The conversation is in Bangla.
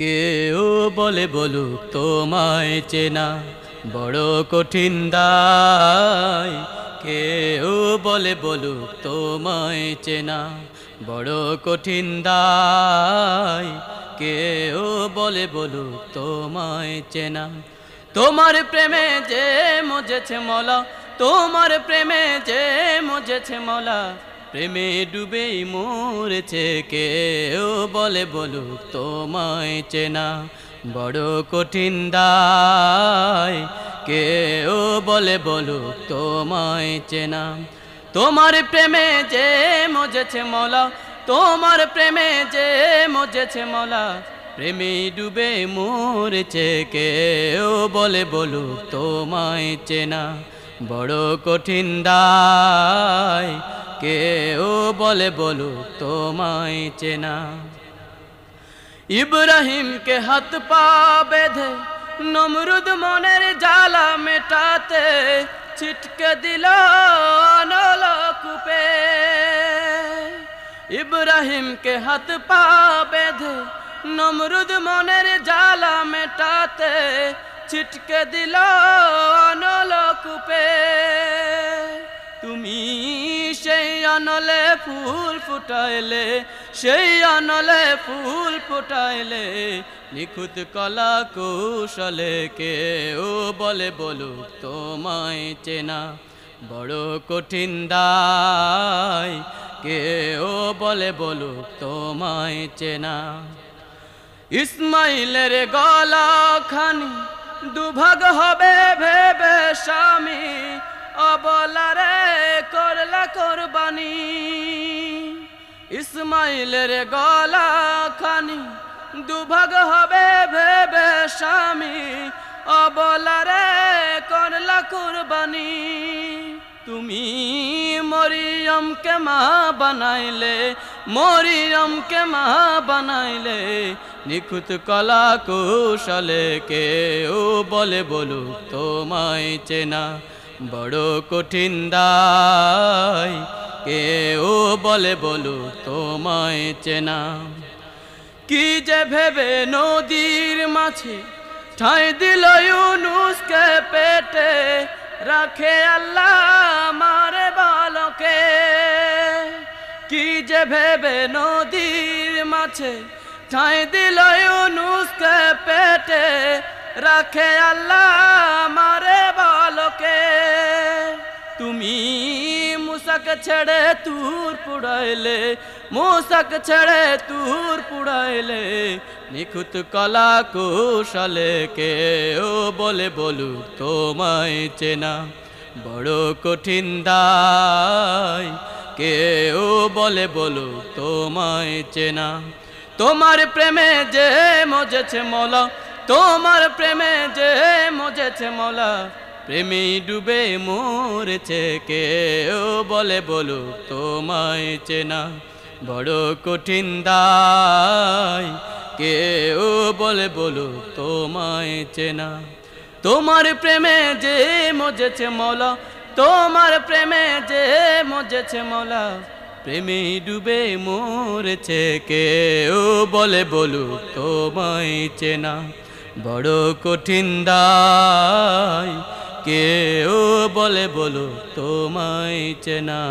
কেউ বলে বলুক তোমায় চেনা, বড় কঠিন দায়। কেউ বলে বলুক তোমায় চেনা, বড় কঠিন দায়। কেউ বলে বলুক তোমায় চেনা। তোমার প্রেমে যে মজেছে মলা, তোমার প্রেমে যে মজেছে মলা প্রেমে ডুবেই মরেছে কেউ, বলে বলুক তোমায় চেনা। বড় কঠিন দায়, কেউ, বলে বলুক তোমায় চেনা। তোমার প্রেমে যে মজেছে মলা, তোমার প্রেমে যে মজেছে মলা, প্রেমে ডুবে মরেছে কেউ, বলে বলুক তোমায় চেনা। বড় কঠিন দায় কেউ বলে বলুক তোমায় চেনা। ইব্রাহিমকে হাত পা বেঁধে নমরুদ মনের জ্বালা মেটাতে ছিটকে দিল নলকূপে ইব্রাহিমকে হাত পা বেঁধে নমরুদ মনের জ্বালা মেটাতে ছিটকে দিল নলকূপে অনলে ফুল ফুটাইলে, সেই অনলে ফুল ফুটাইলে, নিখুঁত কলা কৌশলে কেউ বলে বলুক, তোমায় চেনা বড় কঠিন দায়। কেউ বলে বলুক, তোমায় চেনা। ইসমাইলের গলা খানি দুভাগ হবে ভেবে স্বামী ইসমাইলের গলা খানি, দুভাগ হবে ভেবে স্বামী অবলারে করলা কোরবানি। তুমি মরিয়মকে মা বানাইলে, মরিয়মকে মা বানাইলে, নিখুঁত কলা কৌশলে কেউ বলে বলুক, তোমায় চেনা বড় কঠিন দায়। কেউ বলে বলুক তোমায় চেনা। কি যে ভেবে নদীর মাছে ঠাই দিল ইউনুসকে পেটে, রাখে আল্লাহ মারে বালকে। কি যে ভেবে নদীর মাছে ঠাই দিল ইউনুসকে পেটে, রাখে আল্লাহ মারে বালকে। তুমি মুসাক ছেড়ে তুর পুড়াইলে, মুসাক ছেড়ে তুর পুড়াইলে, নিখুঁত কলা কৌশলে কেউ বলে বলুক তোমায় চেনা। বড় কঠিন দায়, কেউ বলে বলুক তোমায় চেনা। তোমার প্রেমে যে মজেছে মলা, তোমার প্রেমে যে মজেছে মলা প্রেমে ডুবে মরেছে কেউ বলে বলুক তোমায় চেনা। বড় কঠিন দায়, কেউ বলে বলুক তোমায় চেনা। তোমার প্রেমে যে মজেছে মলা, তোমার প্রেমে যে মজেছে মলা। প্রেমে ডুবে মরেছে কেউ বলে বলুক তোমায় চেনা। বড় কঠিন দায় কেউ বলে বলো তোমায় চেনা।